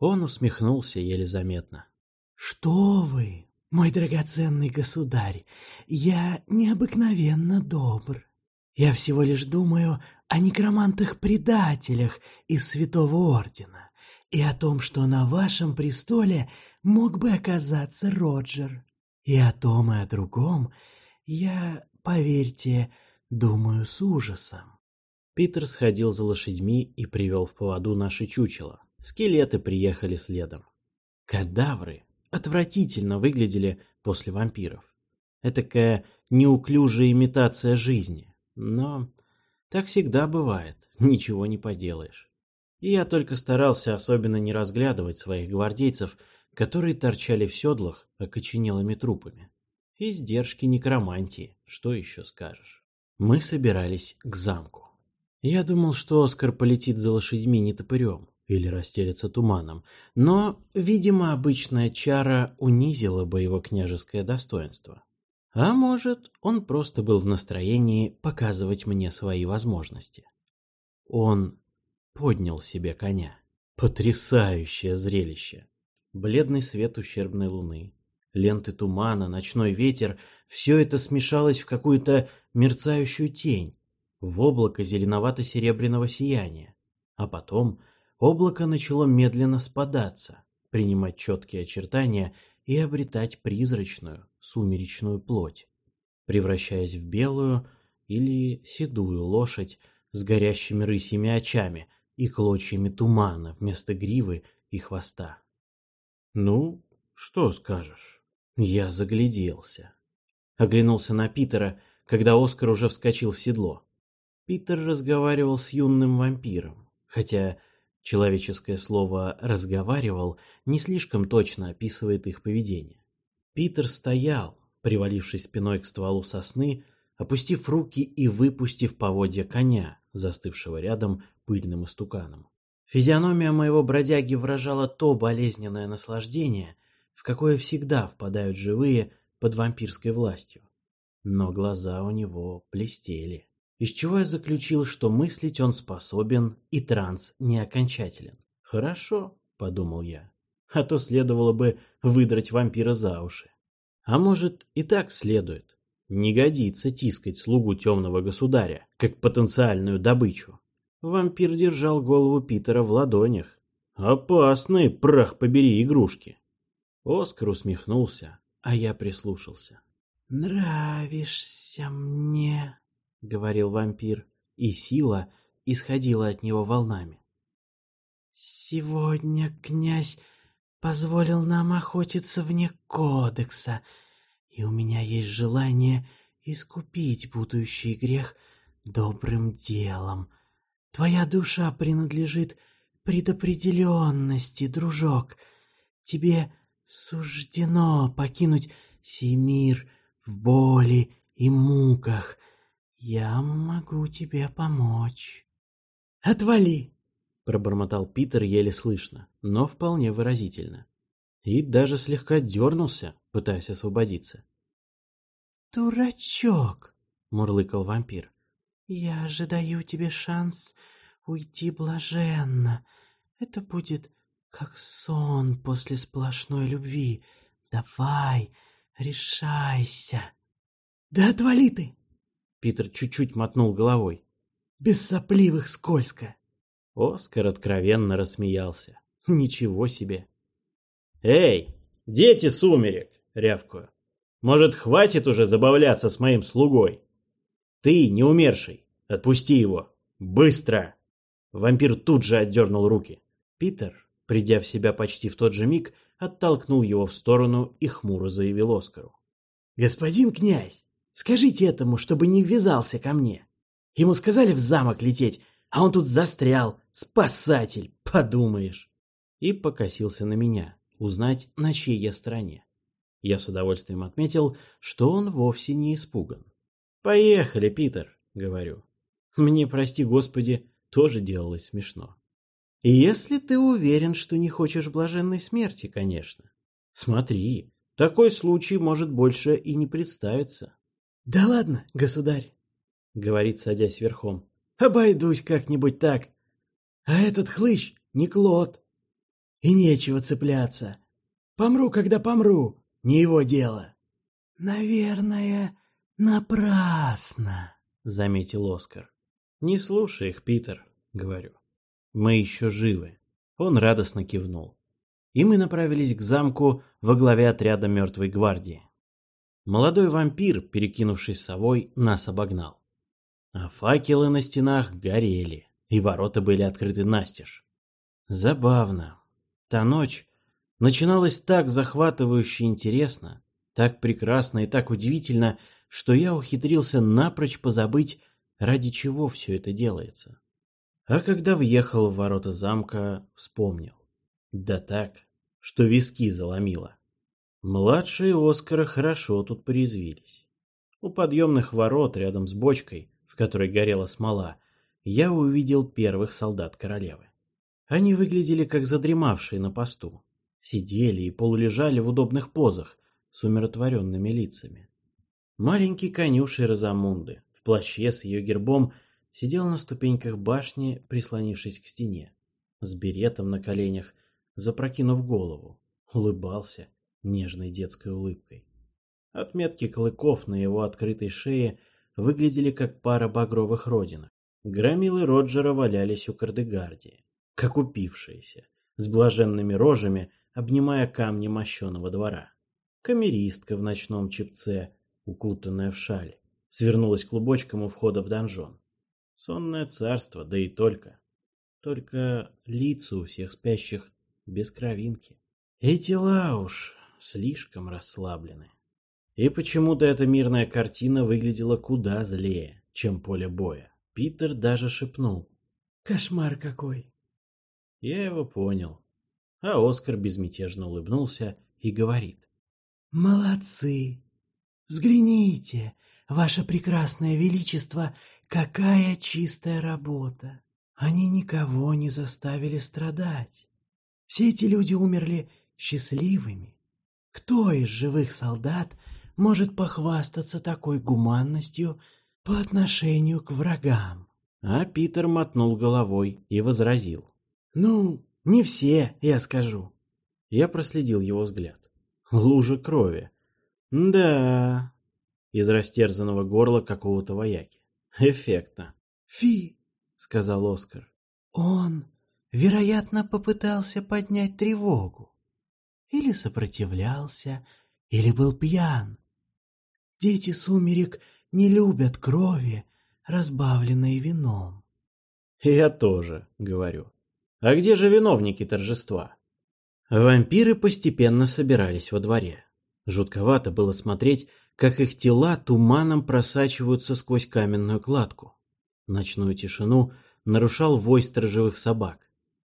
Он усмехнулся еле заметно. «Что вы, мой драгоценный государь, я необыкновенно добр. Я всего лишь думаю о некромантах-предателях из Святого Ордена и о том, что на вашем престоле мог бы оказаться Роджер. И о том, и о другом я, поверьте, думаю с ужасом. Питер сходил за лошадьми и привел в поводу наши чучела. Скелеты приехали следом. Кадавры отвратительно выглядели после вампиров. Этакая неуклюжая имитация жизни. Но так всегда бывает, ничего не поделаешь. И я только старался особенно не разглядывать своих гвардейцев, которые торчали в седлах окоченелыми трупами. Издержки некромантии, что еще скажешь. Мы собирались к замку. Я думал, что Оскар полетит за лошадьми не топырем или расстелится туманом, но, видимо, обычная чара унизила бы его княжеское достоинство. А может, он просто был в настроении показывать мне свои возможности. Он поднял себе коня. Потрясающее зрелище! Бледный свет ущербной луны, ленты тумана, ночной ветер — все это смешалось в какую-то мерцающую тень, в облако зеленовато-серебряного сияния. А потом облако начало медленно спадаться, принимать четкие очертания и обретать призрачную, сумеречную плоть, превращаясь в белую или седую лошадь с горящими рысьими очами и клочьями тумана вместо гривы и хвоста. Ну, что скажешь? Я загляделся. Оглянулся на Питера, когда Оскар уже вскочил в седло. Питер разговаривал с юным вампиром, хотя человеческое слово «разговаривал» не слишком точно описывает их поведение. Питер стоял, привалившись спиной к стволу сосны, опустив руки и выпустив поводья коня, застывшего рядом пыльным истуканом. Физиономия моего бродяги выражала то болезненное наслаждение, в какое всегда впадают живые под вампирской властью. Но глаза у него блестели, из чего я заключил, что мыслить он способен и транс не окончателен. «Хорошо», — подумал я, — «а то следовало бы выдрать вампира за уши. А может, и так следует. Не годится тискать слугу темного государя, как потенциальную добычу. Вампир держал голову Питера в ладонях. «Опасные, прах побери, игрушки!» Оскар усмехнулся, а я прислушался. «Нравишься мне», — говорил вампир, и сила исходила от него волнами. «Сегодня князь позволил нам охотиться вне кодекса, и у меня есть желание искупить будущий грех добрым делом. Твоя душа принадлежит предопределенности, дружок. Тебе суждено покинуть сей мир в боли и муках. Я могу тебе помочь. Отвали! Пробормотал Питер еле слышно, но вполне выразительно. И даже слегка дернулся, пытаясь освободиться. «Дурачок!» — мурлыкал вампир. Я же даю тебе шанс уйти блаженно. Это будет как сон после сплошной любви. Давай, решайся. Да отвали ты! Питер чуть-чуть мотнул головой. Без сопливых скользко. Оскар откровенно рассмеялся. Ничего себе. «Эй, дети сумерек!» — рявкую. «Может, хватит уже забавляться с моим слугой?» «Ты, не умерший! Отпусти его! Быстро!» Вампир тут же отдернул руки. Питер, придя в себя почти в тот же миг, оттолкнул его в сторону и хмуро заявил Оскару. «Господин князь, скажите этому, чтобы не ввязался ко мне. Ему сказали в замок лететь, а он тут застрял. Спасатель, подумаешь!» И покосился на меня, узнать, на чьей я стороне. Я с удовольствием отметил, что он вовсе не испуган. «Поехали, Питер», — говорю. Мне, прости господи, тоже делалось смешно. Если ты уверен, что не хочешь блаженной смерти, конечно. Смотри, такой случай может больше и не представиться. Да ладно, государь, — говорит, садясь верхом. Обойдусь как-нибудь так. А этот хлыщ не Клод. И нечего цепляться. Помру, когда помру, не его дело. Наверное, напрасно, заметил Оскар. Не слушай их, Питер, говорю. Мы еще живы. Он радостно кивнул. И мы направились к замку во главе отряда мертвой гвардии. Молодой вампир, перекинувшись совой, нас обогнал. А факелы на стенах горели, и ворота были открыты настежь. Забавно. Та ночь начиналась так захватывающе интересно, так прекрасно и так удивительно, что я ухитрился напрочь позабыть, ради чего все это делается. А когда въехал в ворота замка, вспомнил. Да так, что виски заломило. Младшие Оскара хорошо тут порезвились. У подъемных ворот рядом с бочкой, в которой горела смола, я увидел первых солдат королевы. Они выглядели как задремавшие на посту. Сидели и полулежали в удобных позах с умиротворенными лицами. Маленький конюшей Розамунды в плаще с ее гербом сидел на ступеньках башни, прислонившись к стене, с беретом на коленях, запрокинув голову, улыбался нежной детской улыбкой. Отметки клыков на его открытой шее выглядели как пара багровых родинок. Громилы Роджера валялись у Кардегардии, как упившиеся, с блаженными рожами, обнимая камни мощеного двора. Камеристка в ночном чепце, укутанная в шаль, свернулась клубочком у входа в донжон. Сонное царство, да и только. Только лица у всех спящих без кровинки. Эти лауш слишком расслаблены. И почему-то эта мирная картина выглядела куда злее, чем поле боя. Питер даже шепнул. «Кошмар какой!» Я его понял. А Оскар безмятежно улыбнулся и говорит. «Молодцы! Взгляните, ваше прекрасное величество, какая чистая работа! Они никого не заставили страдать. Все эти люди умерли счастливыми. Кто из живых солдат может похвастаться такой гуманностью по отношению к врагам? А Питер мотнул головой и возразил. Ну, не все, я скажу. Я проследил его взгляд. Лужа крови. Да, из растерзанного горла какого-то вояки. Эффектно. Фи, сказал Оскар. Он, вероятно, попытался поднять тревогу или сопротивлялся, или был пьян. Дети сумерек не любят крови, разбавленной вином. Я тоже, говорю. А где же виновники торжества? Вампиры постепенно собирались во дворе. Жутковато было смотреть, как их тела туманом просачиваются сквозь каменную кладку. Ночную тишину нарушал вой сторожевых собак,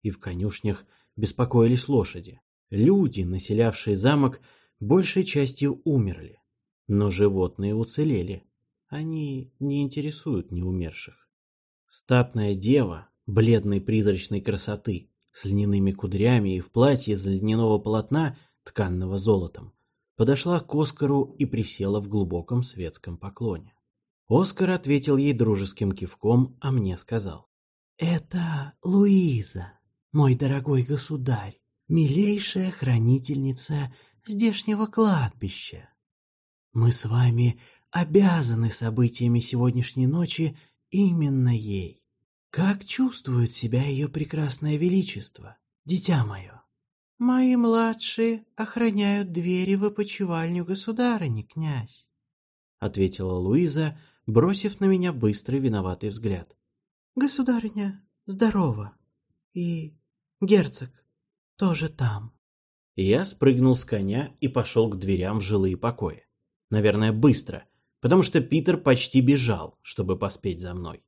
и в конюшнях беспокоились лошади. Люди, населявшие замок, большей частью умерли. Но животные уцелели. Они не интересуют неумерших. Статная дева, бледной призрачной красоты, с льняными кудрями и в платье из льняного полотна, тканного золотом, подошла к Оскару и присела в глубоком светском поклоне. Оскар ответил ей дружеским кивком, а мне сказал. «Это Луиза, мой дорогой государь милейшая хранительница здешнего кладбища. Мы с вами обязаны событиями сегодняшней ночи именно ей. Как чувствует себя ее прекрасное величество, дитя мое? Мои младшие охраняют двери в опочивальню государыни, князь, — ответила Луиза, бросив на меня быстрый виноватый взгляд. Государыня здорова. И герцог тоже там. Я спрыгнул с коня и пошел к дверям в жилые покои. Наверное, быстро, потому что Питер почти бежал, чтобы поспеть за мной.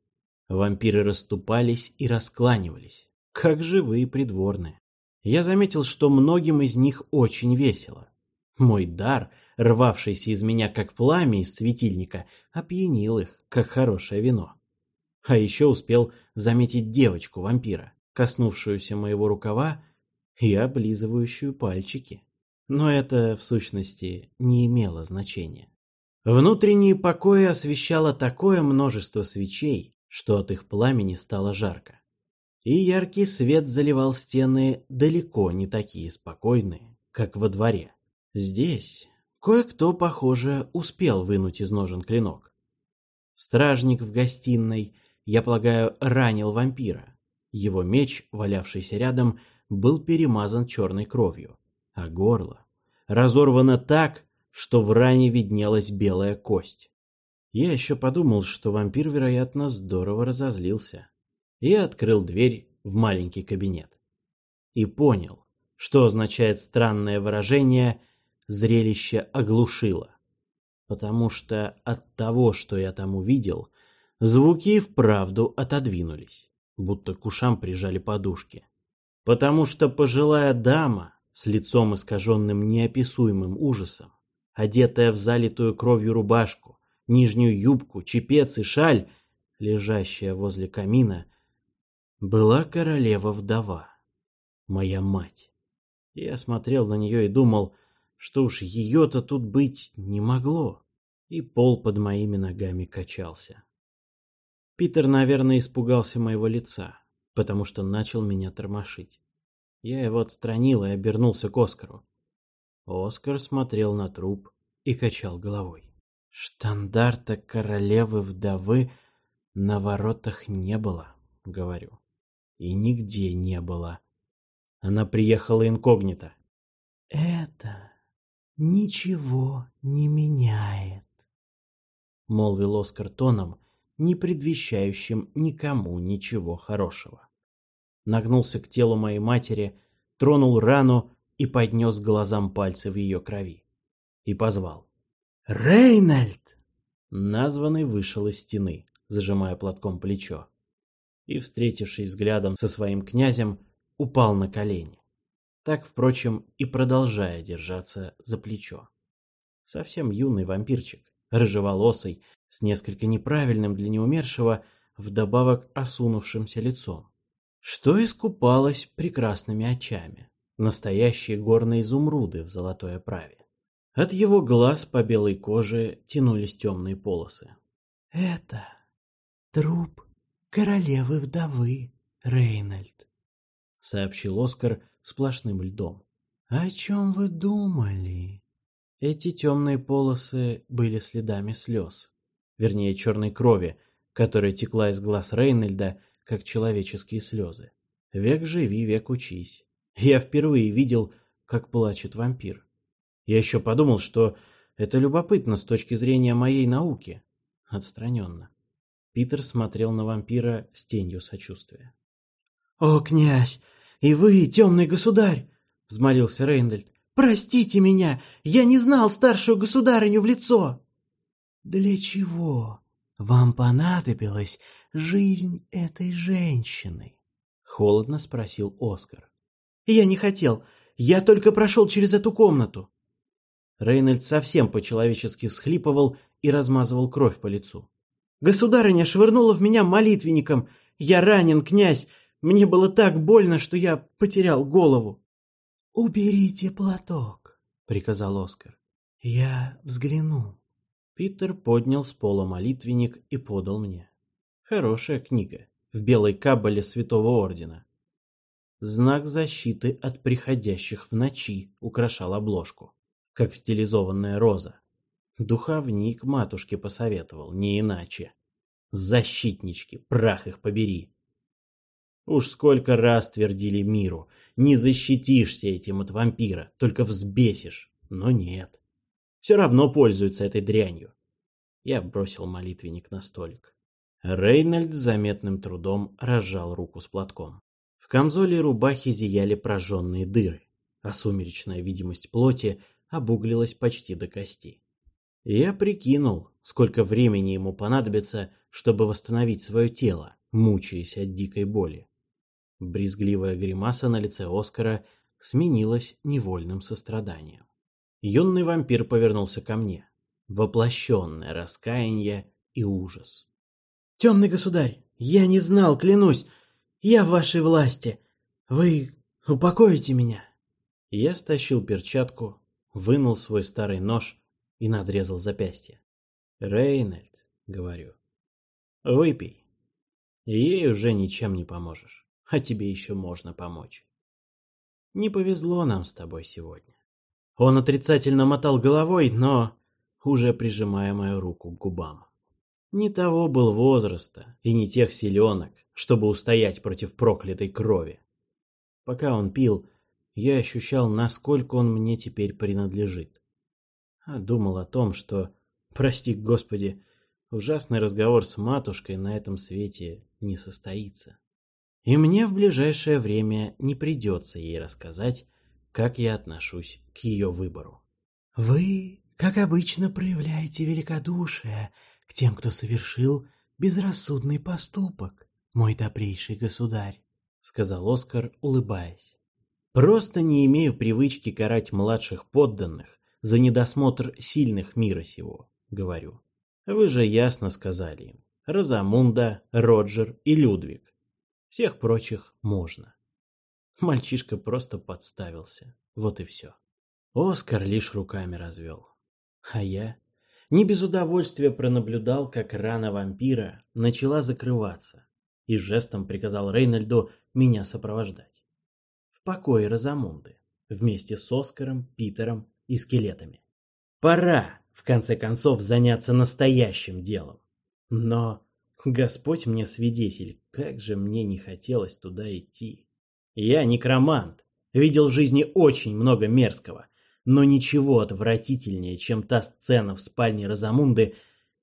Вампиры расступались и раскланивались, как живые придворные. Я заметил, что многим из них очень весело. Мой дар, рвавшийся из меня как пламя из светильника, опьянил их, как хорошее вино. А еще успел заметить девочку-вампира, коснувшуюся моего рукава и облизывающую пальчики. Но это, в сущности, не имело значения. Внутренние покои освещало такое множество свечей, что от их пламени стало жарко. И яркий свет заливал стены далеко не такие спокойные, как во дворе. Здесь кое-кто, похоже, успел вынуть из ножен клинок. Стражник в гостиной, я полагаю, ранил вампира. Его меч, валявшийся рядом, был перемазан черной кровью, а горло разорвано так, что в ране виднелась белая кость. Я еще подумал, что вампир, вероятно, здорово разозлился. И открыл дверь в маленький кабинет. И понял, что означает странное выражение «зрелище оглушило». Потому что от того, что я там увидел, звуки вправду отодвинулись, будто к ушам прижали подушки. Потому что пожилая дама с лицом искаженным неописуемым ужасом одетая в залитую кровью рубашку, нижнюю юбку, чепец и шаль, лежащая возле камина, была королева-вдова, моя мать. Я смотрел на нее и думал, что уж ее-то тут быть не могло, и пол под моими ногами качался. Питер, наверное, испугался моего лица, потому что начал меня тормошить. Я его отстранил и обернулся к Оскару. Оскар смотрел на труп и качал головой. Штандарта королевы-вдовы на воротах не было, говорю. И нигде не было. Она приехала инкогнито. Это ничего не меняет, молвил Оскар тоном, не предвещающим никому ничего хорошего. Нагнулся к телу моей матери, тронул рану и поднес глазам пальцы в ее крови. И позвал. «Рейнольд!» Названный вышел из стены, зажимая платком плечо. И, встретившись взглядом со своим князем, упал на колени. Так, впрочем, и продолжая держаться за плечо. Совсем юный вампирчик, рыжеволосый, с несколько неправильным для неумершего, вдобавок осунувшимся лицом, что искупалось прекрасными очами настоящие горные изумруды в золотой оправе. От его глаз по белой коже тянулись темные полосы. «Это труп королевы-вдовы, Рейнольд», — сообщил Оскар сплошным льдом. «О чем вы думали?» Эти темные полосы были следами слез, вернее черной крови, которая текла из глаз Рейнольда, как человеческие слезы. Век живи, век учись. Я впервые видел, как плачет вампир. Я еще подумал, что это любопытно с точки зрения моей науки. Отстраненно. Питер смотрел на вампира с тенью сочувствия. «О, князь! И вы, темный государь!» — взмолился Рейндальд. «Простите меня! Я не знал старшую государыню в лицо!» «Для чего вам понадобилась жизнь этой женщины?» — холодно спросил Оскар. Я не хотел. Я только прошел через эту комнату. Рейнольд совсем по-человечески всхлипывал и размазывал кровь по лицу. Государыня швырнула в меня молитвенником. Я ранен, князь. Мне было так больно, что я потерял голову. «Уберите платок», — приказал Оскар. «Я взгляну». Питер поднял с пола молитвенник и подал мне. Хорошая книга в белой кабале Святого Ордена. Знак защиты от приходящих в ночи украшал обложку, как стилизованная роза. Духовник матушке посоветовал, не иначе. Защитнички, прах их побери. Уж сколько раз твердили миру, не защитишься этим от вампира, только взбесишь. Но нет. Все равно пользуются этой дрянью. Я бросил молитвенник на столик. Рейнольд заметным трудом разжал руку с платком. В камзоле и рубахе зияли прожженные дыры, а сумеречная видимость плоти обуглилась почти до кости. Я прикинул, сколько времени ему понадобится, чтобы восстановить свое тело, мучаясь от дикой боли. Брезгливая гримаса на лице Оскара сменилась невольным состраданием. Юный вампир повернулся ко мне, воплощенное раскаяние и ужас. «Темный государь, я не знал, клянусь, я в вашей власти. Вы упокоите меня. Я стащил перчатку, вынул свой старый нож и надрезал запястье. Рейнольд, говорю, выпей. Ей уже ничем не поможешь. а тебе еще можно помочь. Не повезло нам с тобой сегодня. Он отрицательно мотал головой, но уже прижимая мою руку к губам. Не того был возраста и не тех силенок, чтобы устоять против проклятой крови. Пока он пил, я ощущал, насколько он мне теперь принадлежит. А думал о том, что, прости господи, ужасный разговор с матушкой на этом свете не состоится. И мне в ближайшее время не придется ей рассказать, как я отношусь к ее выбору. «Вы, как обычно, проявляете великодушие к тем, кто совершил безрассудный поступок, мой добрейший государь», — сказал Оскар, улыбаясь. «Просто не имею привычки карать младших подданных за недосмотр сильных мира сего», — говорю. «Вы же ясно сказали им. Розамунда, Роджер и Людвиг. Всех прочих можно». Мальчишка просто подставился. Вот и все. Оскар лишь руками развел. А я не без удовольствия пронаблюдал, как рана вампира начала закрываться, и жестом приказал Рейнольду меня сопровождать. В покое Розамунды, вместе с Оскаром, Питером и скелетами. Пора, в конце концов, заняться настоящим делом. Но, Господь мне свидетель, как же мне не хотелось туда идти. Я некромант, видел в жизни очень много мерзкого, но ничего отвратительнее, чем та сцена в спальне Розамунды,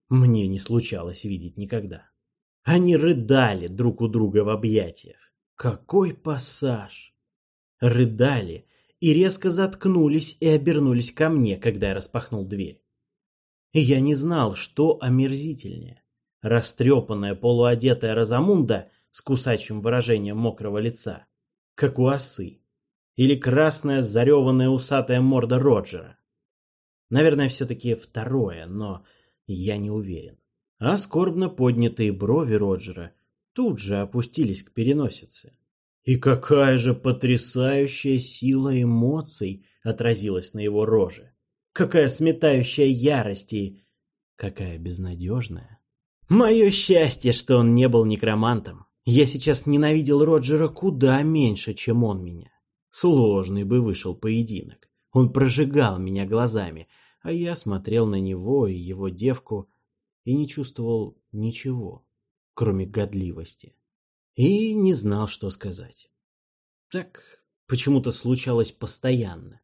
мне не случалось видеть никогда. Они рыдали друг у друга в объятиях. Какой пассаж! Рыдали и резко заткнулись и обернулись ко мне, когда я распахнул дверь. Я не знал, что омерзительнее. Растрепанная полуодетая Розамунда с кусачим выражением мокрого лица как у осы. Или красная зареванная усатая морда Роджера. Наверное, все-таки второе, но я не уверен. А скорбно поднятые брови Роджера тут же опустились к переносице. И какая же потрясающая сила эмоций отразилась на его роже. Какая сметающая ярость и какая безнадежная. Мое счастье, что он не был некромантом. Я сейчас ненавидел Роджера куда меньше, чем он меня. Сложный бы вышел поединок. Он прожигал меня глазами, а я смотрел на него и его девку и не чувствовал ничего, кроме годливости. И не знал, что сказать. Так почему-то случалось постоянно.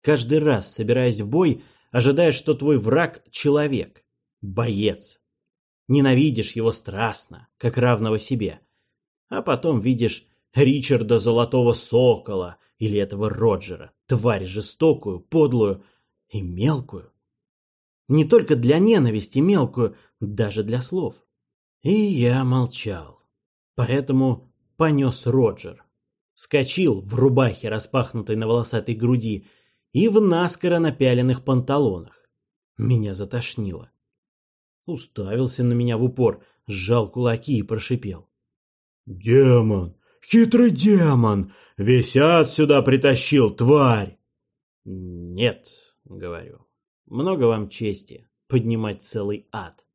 Каждый раз, собираясь в бой, ожидаешь, что твой враг — человек, боец. Ненавидишь его страстно, как равного себе, а потом видишь Ричарда Золотого Сокола или этого Роджера, тварь жестокую, подлую и мелкую. Не только для ненависти мелкую, даже для слов. И я молчал. Поэтому понес Роджер. Скочил в рубахе, распахнутой на волосатой груди, и в наскоро напяленных панталонах. Меня затошнило. Уставился на меня в упор, сжал кулаки и прошипел. «Демон! Хитрый демон! Висят сюда притащил, тварь!» «Нет», — говорю, — «много вам чести поднимать целый ад».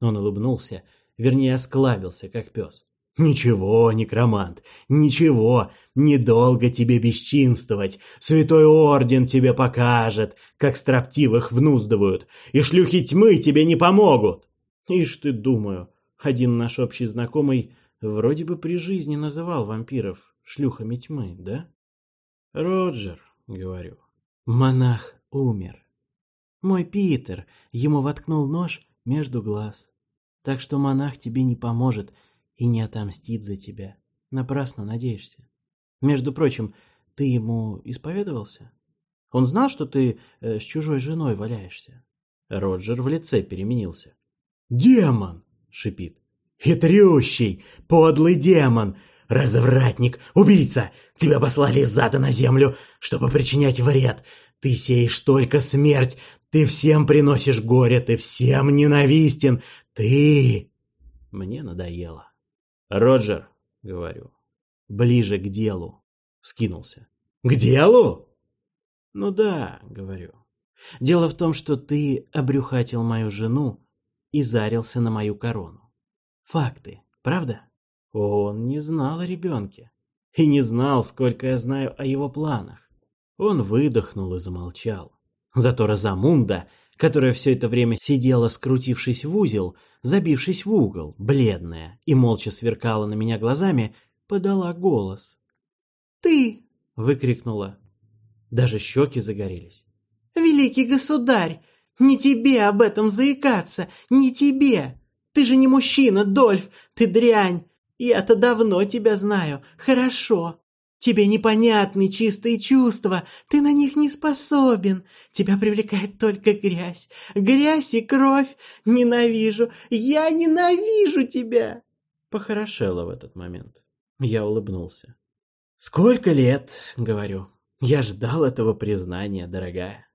Он улыбнулся, вернее, осклабился, как пес. «Ничего, некромант, ничего, недолго тебе бесчинствовать. Святой Орден тебе покажет, как строптивых внуздывают, и шлюхи тьмы тебе не помогут». Ишь ты, думаю, один наш общий знакомый вроде бы при жизни называл вампиров шлюхами тьмы, да? Роджер, говорю, монах умер. Мой Питер ему воткнул нож между глаз. Так что монах тебе не поможет и не отомстит за тебя. Напрасно надеешься. Между прочим, ты ему исповедовался? Он знал, что ты э, с чужой женой валяешься? Роджер в лице переменился. «Демон!» — шипит. Хитрющий, подлый демон, развратник, убийца, тебя послали из ада на землю, чтобы причинять вред. Ты сеешь только смерть, ты всем приносишь горе, ты всем ненавистен, ты... Мне надоело. Роджер, говорю, ближе к делу, скинулся. К делу? Ну да, говорю. Дело в том, что ты обрюхатил мою жену и зарился на мою корону. Факты, правда? Он не знал о ребенке. И не знал, сколько я знаю о его планах. Он выдохнул и замолчал. Зато Розамунда, которая все это время сидела, скрутившись в узел, забившись в угол, бледная, и молча сверкала на меня глазами, подала голос. «Ты!» — выкрикнула. Даже щеки загорелись. «Великий государь! Не тебе об этом заикаться! Не тебе! Ты же не мужчина, Дольф! Ты дрянь! Я-то давно тебя знаю! Хорошо! Тебе непонятны чистые чувства, ты на них не способен. Тебя привлекает только грязь. Грязь и кровь. Ненавижу. Я ненавижу тебя. Похорошело в этот момент. Я улыбнулся. «Сколько лет?» — говорю. «Я ждал этого признания, дорогая».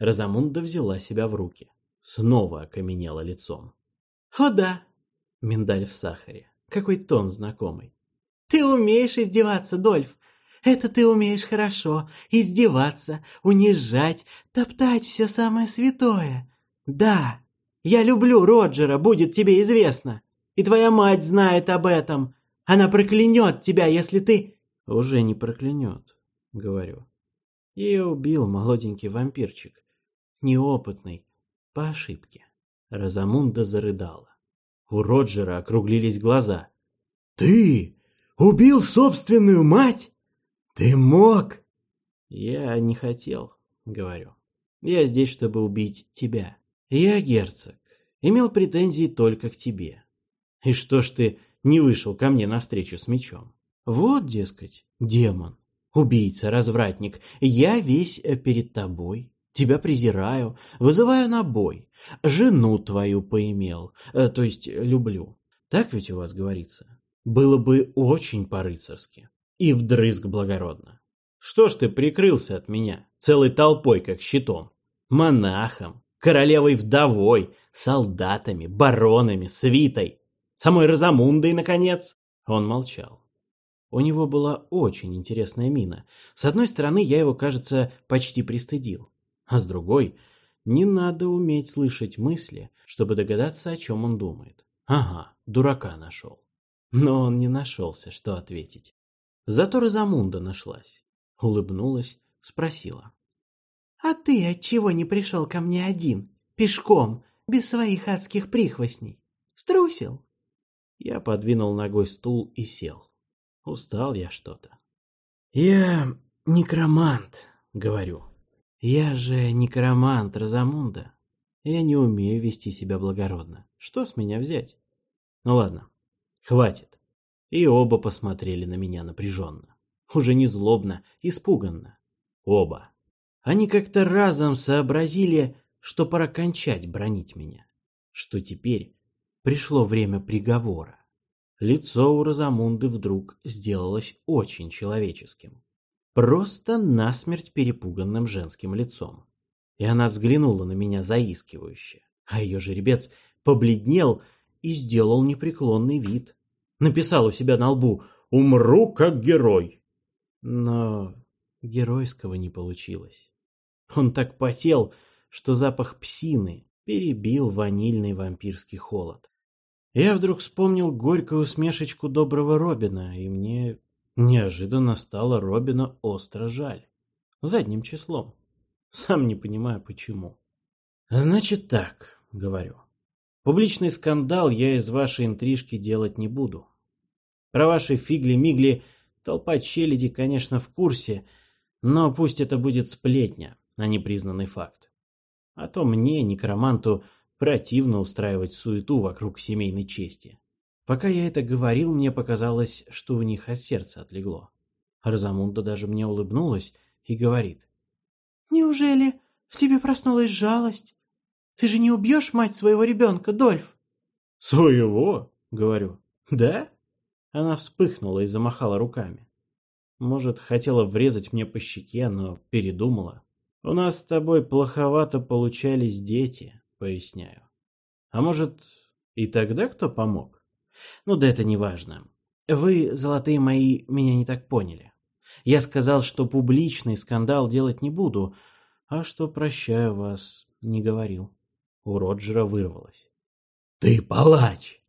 Розамунда взяла себя в руки. Снова окаменела лицом. «О да!» — миндаль в сахаре. Какой тон знакомый. «Ты умеешь издеваться, Дольф. Это ты умеешь хорошо. Издеваться, унижать, топтать все самое святое. Да, я люблю Роджера, будет тебе известно. И твоя мать знает об этом. Она проклянет тебя, если ты...» «Уже не проклянет», — говорю. Ее убил молоденький вампирчик. Неопытный, по ошибке. Розамунда зарыдала. У Роджера округлились глаза. «Ты убил собственную мать?» «Ты мог?» «Я не хотел», — говорю. «Я здесь, чтобы убить тебя. Я герцог. Имел претензии только к тебе. И что ж ты не вышел ко мне навстречу с мечом? Вот, дескать, демон, убийца, развратник. Я весь э, перед тобой. Тебя презираю, вызываю на бой. Жену твою поимел, э, то есть люблю. Так ведь у вас говорится? Было бы очень по-рыцарски и вдрызг благородно. Что ж ты прикрылся от меня, целой толпой, как щитом? Монахом, королевой-вдовой, солдатами, баронами, свитой, самой Розамундой, наконец? Он молчал. У него была очень интересная мина. С одной стороны, я его, кажется, почти пристыдил. А с другой, не надо уметь слышать мысли, чтобы догадаться, о чем он думает. Ага, дурака нашел. Но он не нашелся, что ответить. Зато Розамунда нашлась. Улыбнулась, спросила. «А ты отчего не пришел ко мне один, пешком, без своих адских прихвостней? Струсил?» Я подвинул ногой стул и сел. Устал я что-то. «Я некромант», — говорю. «Я же некромант Розамунда. Я не умею вести себя благородно. Что с меня взять?» «Ну ладно, хватит. И оба посмотрели на меня напряженно. Уже не злобно, испуганно. Оба. Они как-то разом сообразили, что пора кончать бронить меня. Что теперь пришло время приговора. Лицо у Розамунды вдруг сделалось очень человеческим. Просто насмерть перепуганным женским лицом. И она взглянула на меня заискивающе, а ее жеребец побледнел и сделал непреклонный вид написал у себя на лбу «Умру как герой». Но геройского не получилось. Он так потел, что запах псины перебил ванильный вампирский холод. Я вдруг вспомнил горькую усмешечку доброго Робина, и мне неожиданно стало Робина остро жаль. Задним числом. Сам не понимаю, почему. «Значит так», — говорю. «Публичный скандал я из вашей интрижки делать не буду. Про ваши фигли-мигли толпа челяди, конечно, в курсе, но пусть это будет сплетня, а не признанный факт. А то мне, некроманту, противно устраивать суету вокруг семейной чести. Пока я это говорил, мне показалось, что у них от сердца отлегло. Розамунда даже мне улыбнулась и говорит. «Неужели в тебе проснулась жалость? Ты же не убьешь мать своего ребенка, Дольф?» «Своего?» — говорю. «Да? Она вспыхнула и замахала руками. Может, хотела врезать мне по щеке, но передумала. «У нас с тобой плоховато получались дети», — поясняю. «А может, и тогда кто помог?» «Ну да это не важно. Вы, золотые мои, меня не так поняли. Я сказал, что публичный скандал делать не буду, а что прощаю вас, не говорил». У Роджера вырвалось. «Ты палач!»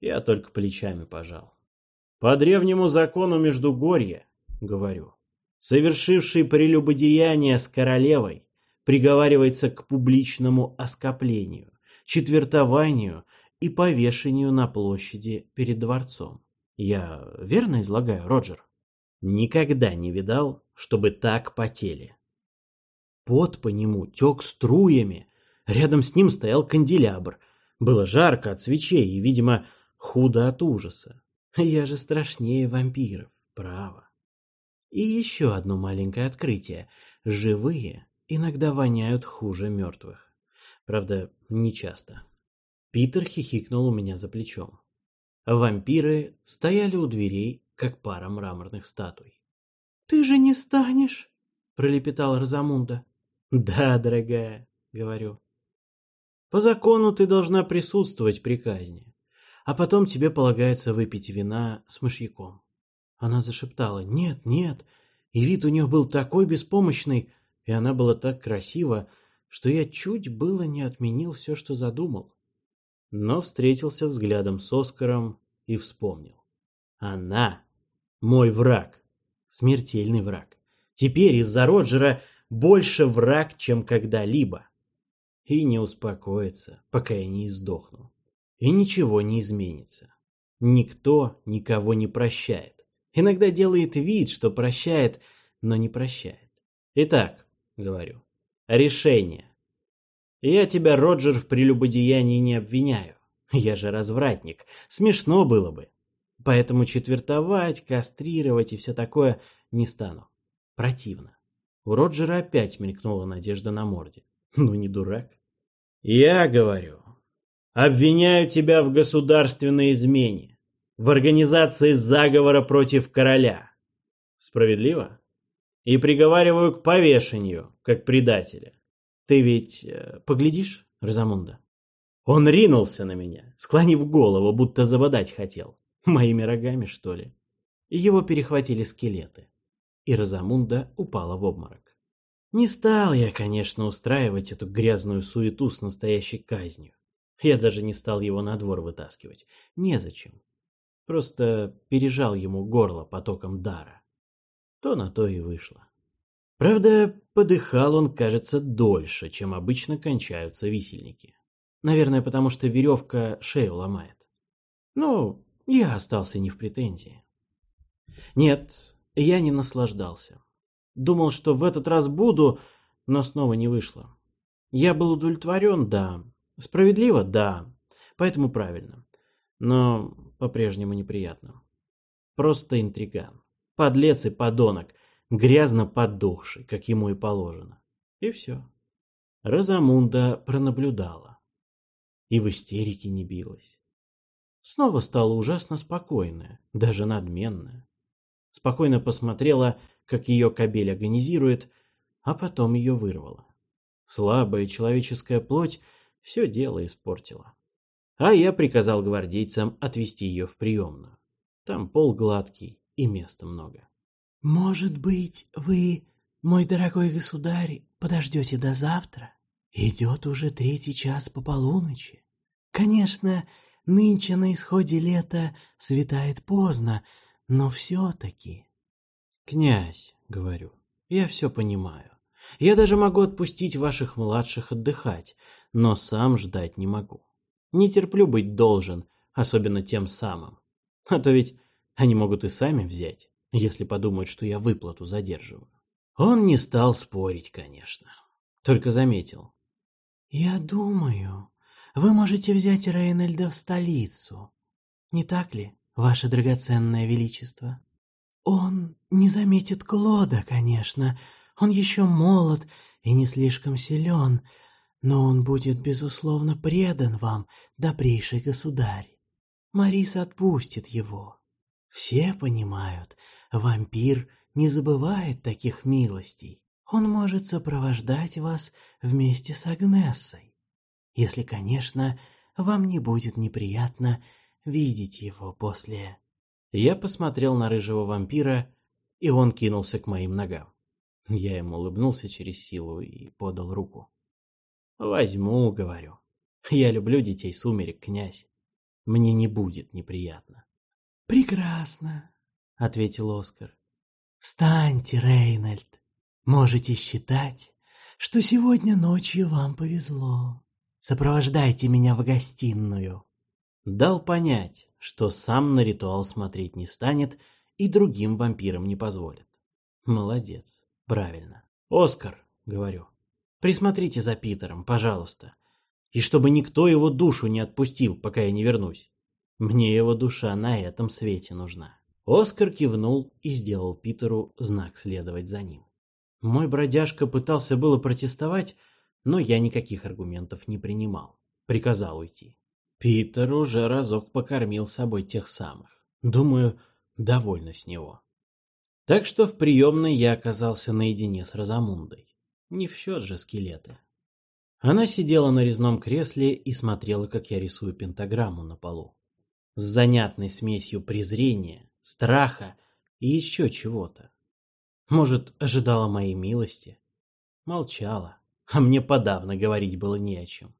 Я только плечами пожал. По древнему закону Междугорья, говорю, совершивший прелюбодеяние с королевой приговаривается к публичному оскоплению, четвертованию и повешению на площади перед дворцом. Я верно излагаю, Роджер? Никогда не видал, чтобы так потели. Пот по нему тек струями. Рядом с ним стоял канделябр. Было жарко от свечей и, видимо, худо от ужаса. Я же страшнее вампиров, право. И еще одно маленькое открытие. Живые иногда воняют хуже мертвых. Правда, не часто. Питер хихикнул у меня за плечом. Вампиры стояли у дверей, как пара мраморных статуй. «Ты же не станешь?» — пролепетала Розамунда. «Да, дорогая», — говорю. «По закону ты должна присутствовать при казни, а потом тебе полагается выпить вина с мышьяком». Она зашептала «Нет, нет», и вид у нее был такой беспомощный, и она была так красива, что я чуть было не отменил все, что задумал. Но встретился взглядом с Оскаром и вспомнил. Она мой враг, смертельный враг. Теперь из-за Роджера больше враг, чем когда-либо. И не успокоится, пока я не издохну. И ничего не изменится. Никто никого не прощает. Иногда делает вид, что прощает, но не прощает. Итак, говорю, решение. Я тебя, Роджер, в прелюбодеянии не обвиняю. Я же развратник. Смешно было бы. Поэтому четвертовать, кастрировать и все такое не стану. Противно. У Роджера опять мелькнула надежда на морде. Ну, не дурак. Я говорю, обвиняю тебя в государственной измене в организации заговора против короля. Справедливо? И приговариваю к повешению, как предателя. Ты ведь э, поглядишь, Розамунда? Он ринулся на меня, склонив голову, будто забодать хотел. Моими рогами, что ли? Его перехватили скелеты. И Розамунда упала в обморок. Не стал я, конечно, устраивать эту грязную суету с настоящей казнью. Я даже не стал его на двор вытаскивать. Незачем. Просто пережал ему горло потоком дара. То на то и вышло. Правда, подыхал он, кажется, дольше, чем обычно кончаются висельники. Наверное, потому что веревка шею ломает. Ну, я остался не в претензии. Нет, я не наслаждался. Думал, что в этот раз буду, но снова не вышло. Я был удовлетворен, да. Справедливо, да. Поэтому правильно. Но по-прежнему неприятно. Просто интриган. Подлец и подонок, грязно подохший, как ему и положено. И все. Розамунда пронаблюдала. И в истерике не билась. Снова стала ужасно спокойная, даже надменная. Спокойно посмотрела, как ее кобель агонизирует, а потом ее вырвала. Слабая человеческая плоть все дело испортила а я приказал гвардейцам отвезти ее в приемную. Там пол гладкий и места много. «Может быть, вы, мой дорогой государь, подождете до завтра? Идет уже третий час по полуночи. Конечно, нынче на исходе лета светает поздно, но все-таки...» «Князь», — говорю, — «я все понимаю. Я даже могу отпустить ваших младших отдыхать, но сам ждать не могу. Не терплю быть должен, особенно тем самым. А то ведь они могут и сами взять, если подумают, что я выплату задерживаю. Он не стал спорить, конечно. Только заметил. «Я думаю, вы можете взять Рейнольда в столицу. Не так ли, ваше драгоценное величество? Он не заметит Клода, конечно. Он еще молод и не слишком силен, но он будет, безусловно, предан вам, добрейший государь. Мариса отпустит его. Все понимают, вампир не забывает таких милостей. Он может сопровождать вас вместе с Агнессой. Если, конечно, вам не будет неприятно видеть его после... Я посмотрел на рыжего вампира, и он кинулся к моим ногам. Я ему улыбнулся через силу и подал руку. Возьму, говорю. Я люблю детей сумерек, князь. Мне не будет неприятно. Прекрасно, ответил Оскар. Встаньте, Рейнольд. Можете считать, что сегодня ночью вам повезло. Сопровождайте меня в гостиную. Дал понять, что сам на ритуал смотреть не станет и другим вампирам не позволит. Молодец, правильно. Оскар, говорю, присмотрите за Питером, пожалуйста. И чтобы никто его душу не отпустил, пока я не вернусь. Мне его душа на этом свете нужна. Оскар кивнул и сделал Питеру знак следовать за ним. Мой бродяжка пытался было протестовать, но я никаких аргументов не принимал. Приказал уйти. Питер уже разок покормил собой тех самых. Думаю, довольно с него. Так что в приемной я оказался наедине с Розамундой. Не в счет же скелеты. Она сидела на резном кресле и смотрела, как я рисую пентаграмму на полу. С занятной смесью презрения, страха и еще чего-то. Может, ожидала моей милости? Молчала, а мне подавно говорить было не о чем.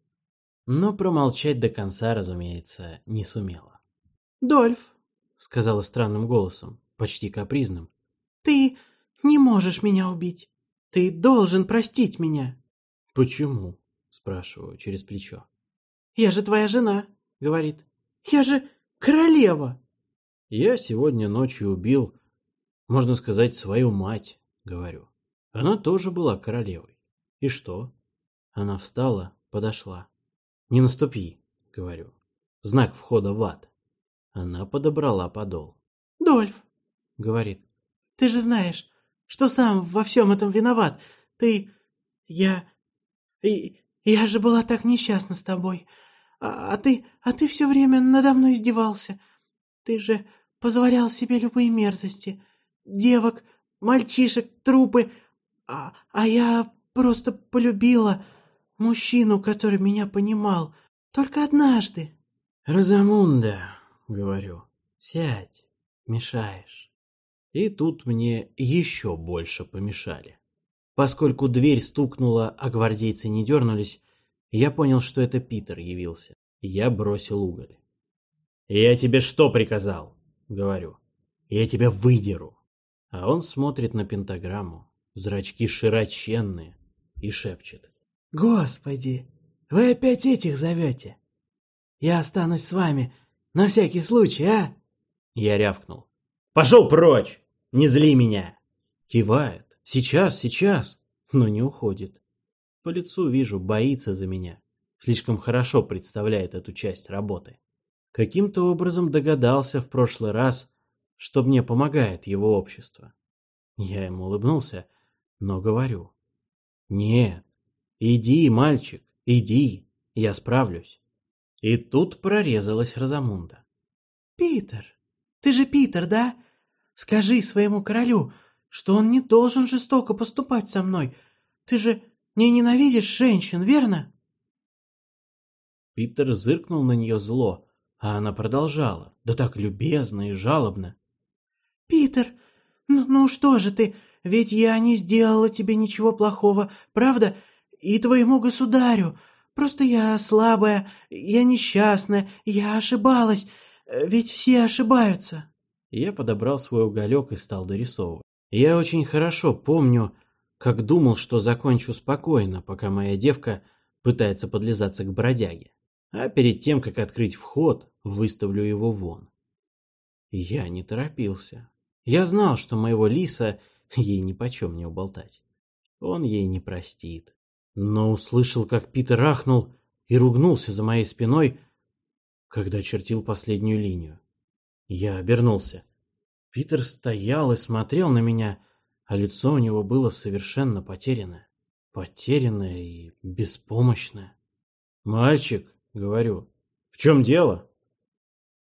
Но промолчать до конца, разумеется, не сумела. «Дольф», — сказала странным голосом, почти капризным, — «ты не можешь меня убить. Ты должен простить меня». «Почему?» — спрашиваю через плечо. «Я же твоя жена», — говорит. «Я же королева». «Я сегодня ночью убил можно сказать, свою мать, говорю. Она тоже была королевой. И что? Она встала, подошла. Не наступи, говорю. Знак входа в ад. Она подобрала подол. Дольф, говорит. Ты же знаешь, что сам во всем этом виноват. Ты... Я... И... Я же была так несчастна с тобой. А, а ты... А ты все время надо мной издевался. Ты же позволял себе любые мерзости девок, мальчишек, трупы, а, а я просто полюбила мужчину, который меня понимал, только однажды. «Розамунда», — говорю, — «сядь, мешаешь». И тут мне еще больше помешали. Поскольку дверь стукнула, а гвардейцы не дернулись, я понял, что это Питер явился. Я бросил уголь. «Я тебе что приказал?» — говорю. «Я тебя выдеру». А он смотрит на пентаграмму, зрачки широченные, и шепчет. «Господи, вы опять этих зовете? Я останусь с вами на всякий случай, а?» Я рявкнул. «Пошел прочь! Не зли меня!» Кивает. «Сейчас, сейчас!» Но не уходит. По лицу вижу, боится за меня. Слишком хорошо представляет эту часть работы. Каким-то образом догадался в прошлый раз, что мне помогает его общество. Я ему улыбнулся, но говорю. Нет, иди, мальчик, иди, я справлюсь. И тут прорезалась Розамунда. Питер, ты же Питер, да? Скажи своему королю, что он не должен жестоко поступать со мной. Ты же не ненавидишь женщин, верно? Питер зыркнул на нее зло, а она продолжала, да так любезно и жалобно. «Питер, ну, ну что же ты, ведь я не сделала тебе ничего плохого, правда? И твоему государю. Просто я слабая, я несчастная, я ошибалась, ведь все ошибаются». Я подобрал свой уголек и стал дорисовывать. Я очень хорошо помню, как думал, что закончу спокойно, пока моя девка пытается подлизаться к бродяге. А перед тем, как открыть вход, выставлю его вон. Я не торопился. Я знал, что моего лиса ей нипочем не уболтать. Он ей не простит. Но услышал, как Питер ахнул и ругнулся за моей спиной, когда чертил последнюю линию. Я обернулся. Питер стоял и смотрел на меня, а лицо у него было совершенно потерянное. Потерянное и беспомощное. «Мальчик», — говорю, — «в чем дело?»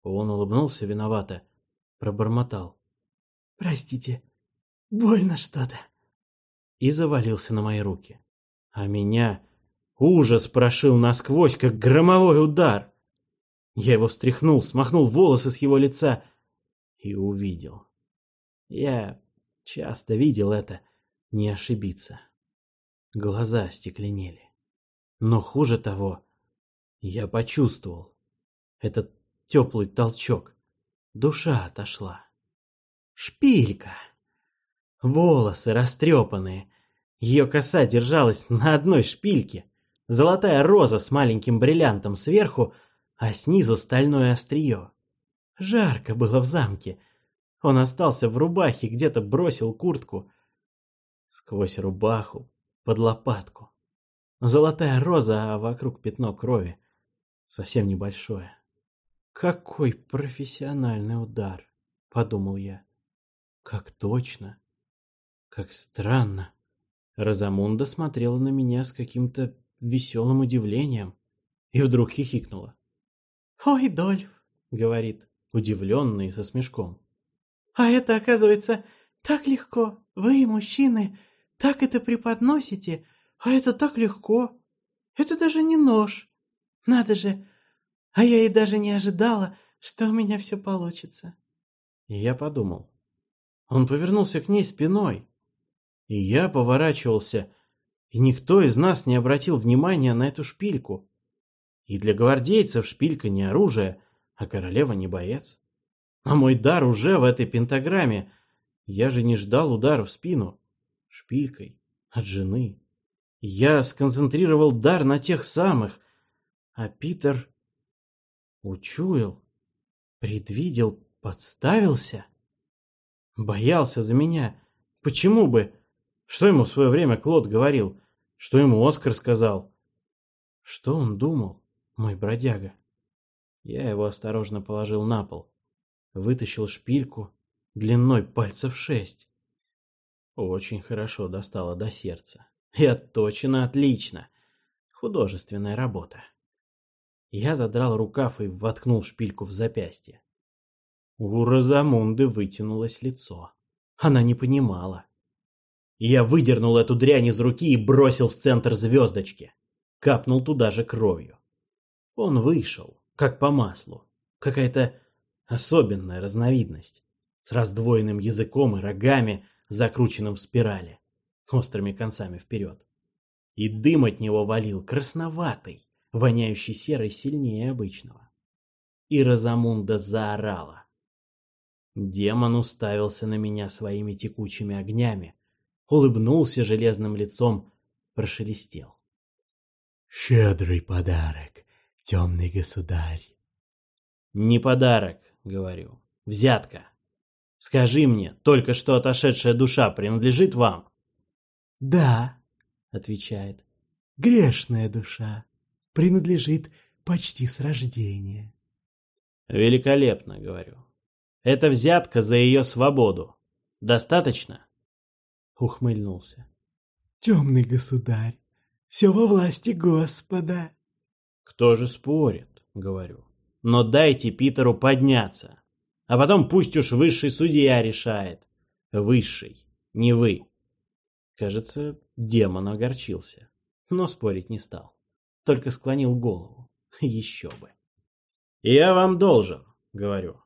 Он улыбнулся виновато, пробормотал. Простите, больно что-то. И завалился на мои руки. А меня ужас прошил насквозь, как громовой удар. Я его встряхнул, смахнул волосы с его лица и увидел. Я часто видел это, не ошибиться. Глаза стекленели. Но хуже того, я почувствовал этот теплый толчок, душа отошла. Шпилька. Волосы растрепанные. Ее коса держалась на одной шпильке. Золотая роза с маленьким бриллиантом сверху, а снизу стальное острие. Жарко было в замке. Он остался в рубахе, где-то бросил куртку. Сквозь рубаху, под лопатку. Золотая роза, а вокруг пятно крови. Совсем небольшое. Какой профессиональный удар, подумал я. Как точно. Как странно. Розамунда смотрела на меня с каким-то веселым удивлением и вдруг хихикнула. «Ой, Дольф», — говорит, удивленный со смешком. «А это, оказывается, так легко. Вы, мужчины, так это преподносите, а это так легко. Это даже не нож. Надо же, а я и даже не ожидала, что у меня все получится». И я подумал. Он повернулся к ней спиной, и я поворачивался, и никто из нас не обратил внимания на эту шпильку. И для гвардейцев шпилька не оружие, а королева не боец. А мой дар уже в этой пентаграмме. Я же не ждал удара в спину. Шпилькой. От жены. Я сконцентрировал дар на тех самых. А Питер учуял, предвидел, подставился. Боялся за меня. Почему бы? Что ему в свое время Клод говорил? Что ему Оскар сказал? Что он думал, мой бродяга? Я его осторожно положил на пол. Вытащил шпильку длиной пальцев шесть. Очень хорошо достало до сердца. И отточено отлично. Художественная работа. Я задрал рукав и воткнул шпильку в запястье. У Розамунды вытянулось лицо. Она не понимала. Я выдернул эту дрянь из руки и бросил в центр звездочки. Капнул туда же кровью. Он вышел, как по маслу. Какая-то особенная разновидность. С раздвоенным языком и рогами, закрученным в спирали. Острыми концами вперед. И дым от него валил красноватый, воняющий серой сильнее обычного. И Розамунда заорала. Демон уставился на меня своими текучими огнями, улыбнулся железным лицом, прошелестел. «Щедрый подарок, темный государь!» «Не подарок, — говорю, — взятка. Скажи мне, только что отошедшая душа принадлежит вам?» «Да, — отвечает, — грешная душа принадлежит почти с рождения». «Великолепно, — говорю. Это взятка за ее свободу. Достаточно? Ухмыльнулся. Темный государь, все во власти Господа. Кто же спорит, говорю. Но дайте Питеру подняться. А потом пусть уж высший судья решает. Высший, не вы. Кажется, демон огорчился, но спорить не стал. Только склонил голову. Еще бы. «Я вам должен», — говорю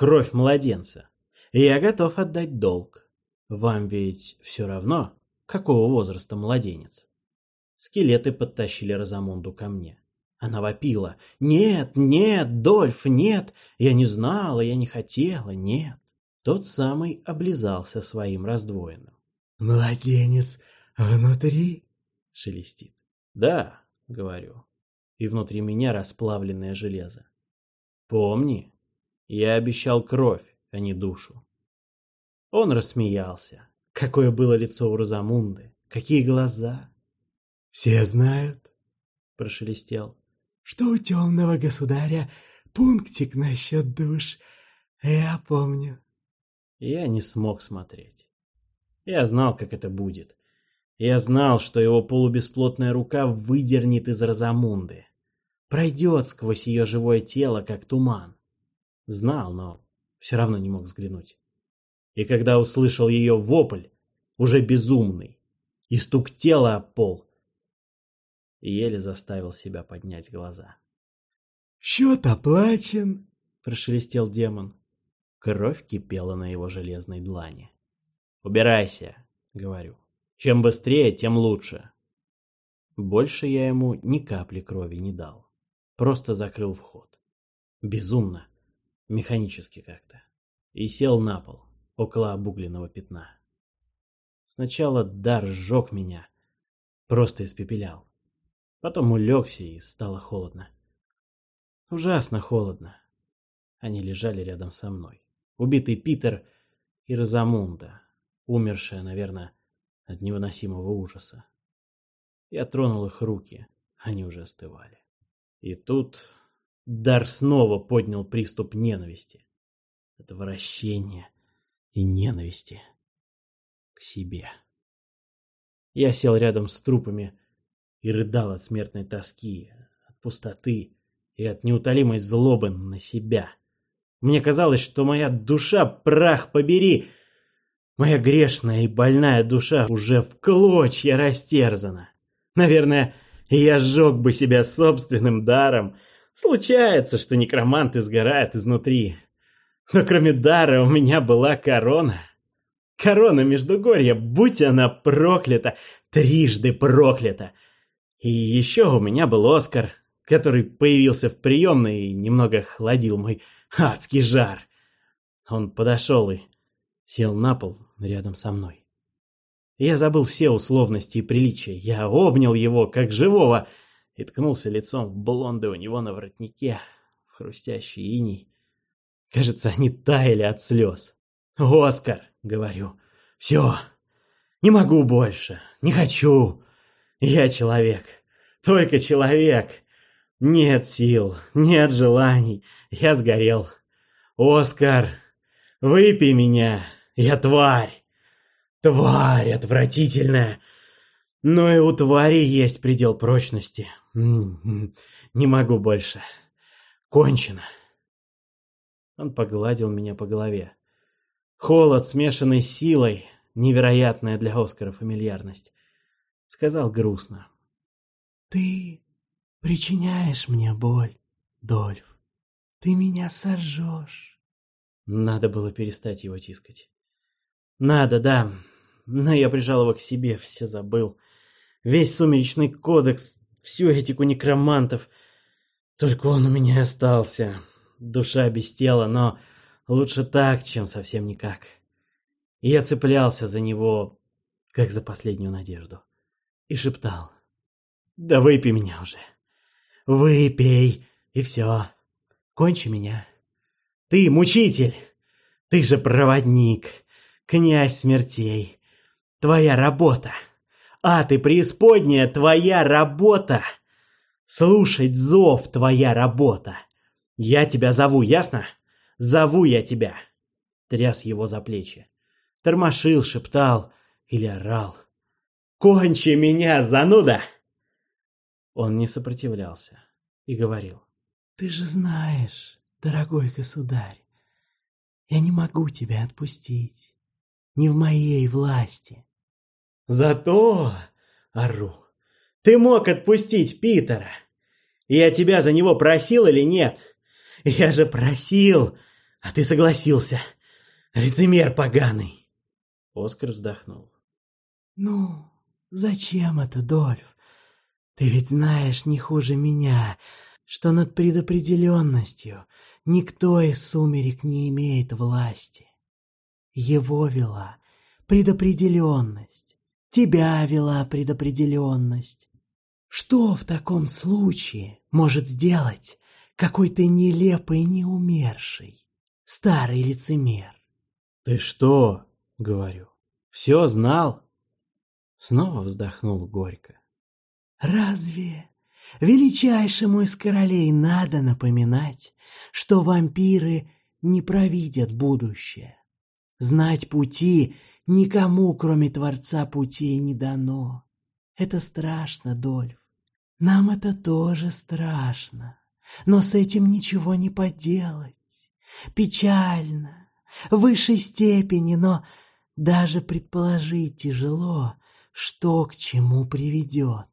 кровь младенца. Я готов отдать долг. Вам ведь все равно, какого возраста младенец. Скелеты подтащили Розамунду ко мне. Она вопила. «Нет, нет, Дольф, нет! Я не знала, я не хотела, нет!» Тот самый облизался своим раздвоенным. «Младенец внутри?» — шелестит. «Да», — говорю. И внутри меня расплавленное железо. «Помни, я обещал кровь, а не душу. Он рассмеялся. Какое было лицо у Розамунды, какие глаза. «Все знают», — прошелестел, — «что у темного государя пунктик насчет душ. Я помню». Я не смог смотреть. Я знал, как это будет. Я знал, что его полубесплотная рука выдернет из Розамунды. Пройдет сквозь ее живое тело, как туман. Знал, но все равно не мог взглянуть. И когда услышал ее вопль, уже безумный, и стук тела об пол, еле заставил себя поднять глаза. «Счет оплачен!» — прошелестел демон. Кровь кипела на его железной длани. «Убирайся!» — говорю. «Чем быстрее, тем лучше!» Больше я ему ни капли крови не дал. Просто закрыл вход. Безумно, механически как-то, и сел на пол, около обугленного пятна. Сначала дар сжег меня, просто испепелял. Потом улегся и стало холодно. Ужасно холодно. Они лежали рядом со мной. Убитый Питер и Розамунда, умершая, наверное, от невыносимого ужаса. Я тронул их руки, они уже остывали. И тут Дар снова поднял приступ ненависти. Отвращения и ненависти к себе. Я сел рядом с трупами и рыдал от смертной тоски, от пустоты и от неутолимой злобы на себя. Мне казалось, что моя душа, прах побери, моя грешная и больная душа уже в клочья растерзана. Наверное, я сжег бы себя собственным даром. Случается, что некроманты сгорают изнутри. Но кроме дара у меня была корона. Корона Междугорья, будь она проклята, трижды проклята. И еще у меня был Оскар, который появился в приемной и немного охладил мой адский жар. Он подошел и сел на пол рядом со мной. Я забыл все условности и приличия. Я обнял его, как живого, и ткнулся лицом в блонды у него на воротнике, в хрустящий иней. Кажется, они таяли от слез. «Оскар!» — говорю. «Все! Не могу больше! Не хочу! Я человек! Только человек! Нет сил, нет желаний! Я сгорел! Оскар! Выпей меня! Я тварь! Тварь отвратительная. Но и у твари есть предел прочности. Не могу больше. Кончено. Он погладил меня по голове. Холод, смешанный с силой, невероятная для Оскара фамильярность. Сказал грустно. «Ты причиняешь мне боль, Дольф. Ты меня сожжешь». Надо было перестать его тискать. Надо, да. Но я прижал его к себе, все забыл. Весь сумеречный кодекс, всю этику некромантов. Только он у меня остался. Душа без тела, но лучше так, чем совсем никак. И я цеплялся за него, как за последнюю надежду. И шептал. «Да выпей меня уже. Выпей, и все. Кончи меня. Ты мучитель. Ты же проводник князь смертей. Твоя работа. А ты преисподняя, твоя работа. Слушать зов твоя работа. Я тебя зову, ясно? Зову я тебя. Тряс его за плечи. Тормошил, шептал или орал. «Кончи меня, зануда!» Он не сопротивлялся и говорил. «Ты же знаешь, дорогой государь, я не могу тебя отпустить не в моей власти. Зато, ору, ты мог отпустить Питера. Я тебя за него просил или нет? Я же просил, а ты согласился. Лицемер поганый. Оскар вздохнул. Ну, зачем это, Дольф? Ты ведь знаешь не хуже меня, что над предопределенностью никто из сумерек не имеет власти. Его вела предопределенность. Тебя вела предопределенность. Что в таком случае может сделать какой-то нелепый неумерший старый лицемер? «Ты что?» — говорю. «Все знал?» Снова вздохнул горько. «Разве величайшему из королей надо напоминать, что вампиры не провидят будущее? Знать пути никому, кроме Творца, путей не дано. Это страшно, Дольф. Нам это тоже страшно. Но с этим ничего не поделать. Печально. В высшей степени, но даже предположить тяжело, что к чему приведет.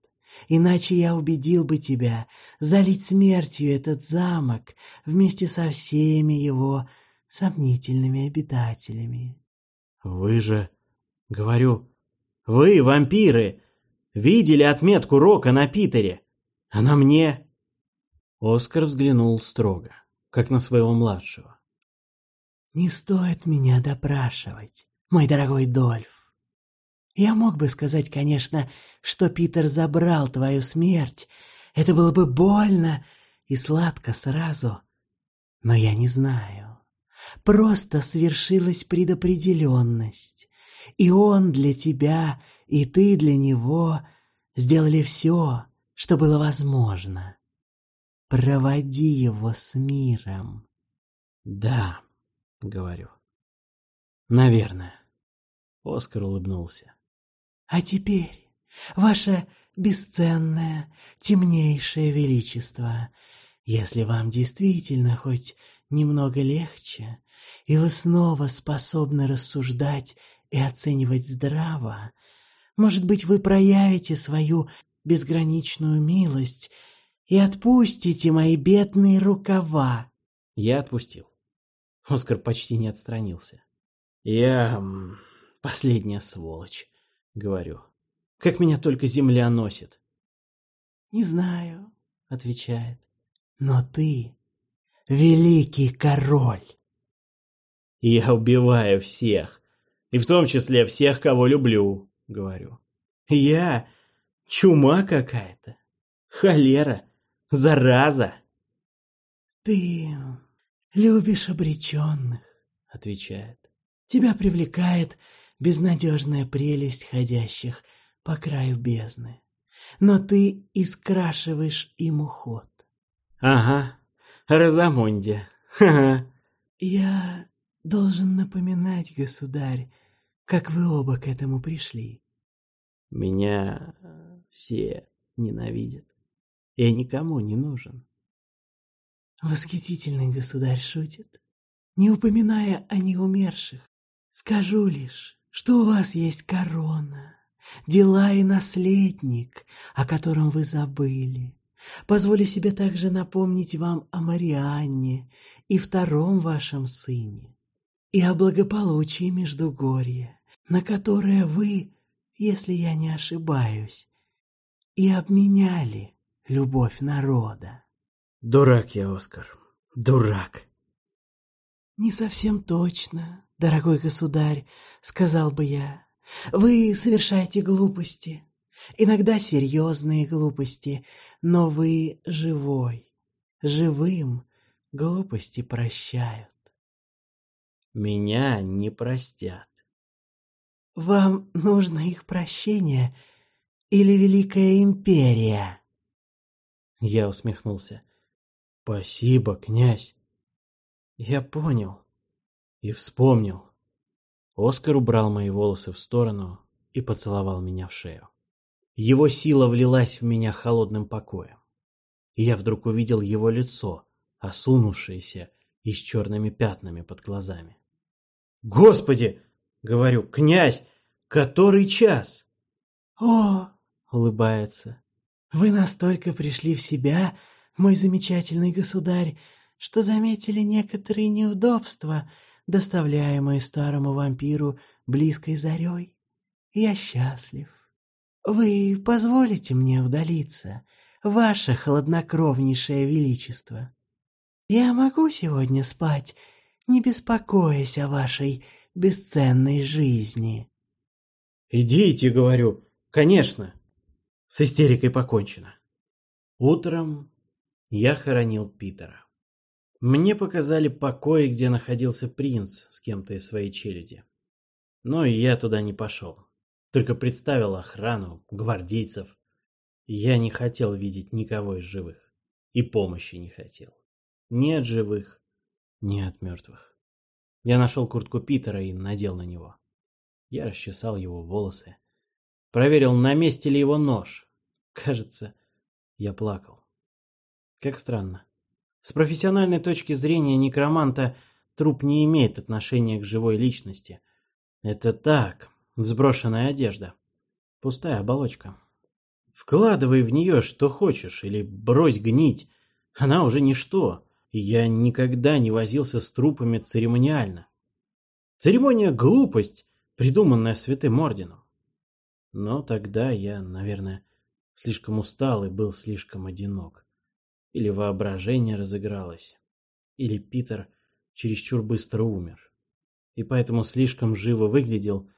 Иначе я убедил бы тебя залить смертью этот замок вместе со всеми его сомнительными обитателями. Вы же, говорю, вы, вампиры, видели отметку Рока на Питере? Она мне... Оскар взглянул строго, как на своего младшего, не стоит меня допрашивать, мой дорогой Дольф. Я мог бы сказать, конечно, что Питер забрал твою смерть. Это было бы больно и сладко сразу. Но я не знаю. Просто свершилась предопределенность. И он для тебя, и ты для него сделали все, что было возможно. Проводи его с миром. Да, говорю. Наверное. Оскар улыбнулся. А теперь, ваше бесценное, темнейшее величество, если вам действительно хоть немного легче, и вы снова способны рассуждать и оценивать здраво, может быть, вы проявите свою безграничную милость и отпустите мои бедные рукава. Я отпустил. Оскар почти не отстранился. Я последняя сволочь, говорю. Как меня только земля носит. Не знаю, отвечает. Но ты великий король. Я убиваю всех, и в том числе всех, кого люблю, говорю. Я чума какая-то, холера, зараза. Ты любишь обреченных, отвечает. Тебя привлекает безнадежная прелесть ходящих по краю бездны. Но ты искрашиваешь им уход. Ага, Розамунде. Ха-ха. Я должен напоминать, государь, как вы оба к этому пришли. Меня все ненавидят. Я никому не нужен. Восхитительный государь шутит, не упоминая о неумерших. Скажу лишь, что у вас есть корона, дела и наследник, о котором вы забыли. Позволю себе также напомнить вам о Марианне и втором вашем сыне, и о благополучии Междугорья, на которое вы, если я не ошибаюсь, и обменяли любовь народа. Дурак я, Оскар, дурак. Не совсем точно, дорогой государь, сказал бы я. Вы совершаете глупости, иногда серьезные глупости, но вы живой, живым глупости прощают. Меня не простят. Вам нужно их прощение или Великая Империя? Я усмехнулся. Спасибо, князь. Я понял и вспомнил. Оскар убрал мои волосы в сторону и поцеловал меня в шею. Его сила влилась в меня холодным покоем. И я вдруг увидел его лицо, осунувшееся и с черными пятнами под глазами. «Господи!» — говорю, «князь, который час?» «О!» — улыбается. «Вы настолько пришли в себя, мой замечательный государь, что заметили некоторые неудобства, доставляемые старому вампиру близкой зарей. Я счастлив. Вы позволите мне удалиться, ваше холоднокровнейшее величество? Я могу сегодня спать, не беспокоясь о вашей бесценной жизни. «Идите, — говорю, — конечно, с истерикой покончено». Утром я хоронил Питера. Мне показали покой, где находился принц с кем-то из своей челяди. Но я туда не пошел. Только представил охрану, гвардейцев. Я не хотел видеть никого из живых. И помощи не хотел. Ни от живых, ни от мертвых. Я нашел куртку Питера и надел на него. Я расчесал его волосы. Проверил, на месте ли его нож. Кажется, я плакал. Как странно. С профессиональной точки зрения некроманта труп не имеет отношения к живой личности. Это так, сброшенная одежда. Пустая оболочка. Вкладывай в нее что хочешь или брось гнить. Она уже ничто. Я никогда не возился с трупами церемониально. Церемония — глупость, придуманная святым орденом. Но тогда я, наверное, слишком устал и был слишком одинок. Или воображение разыгралось. Или Питер чересчур быстро умер. И поэтому слишком живо выглядел,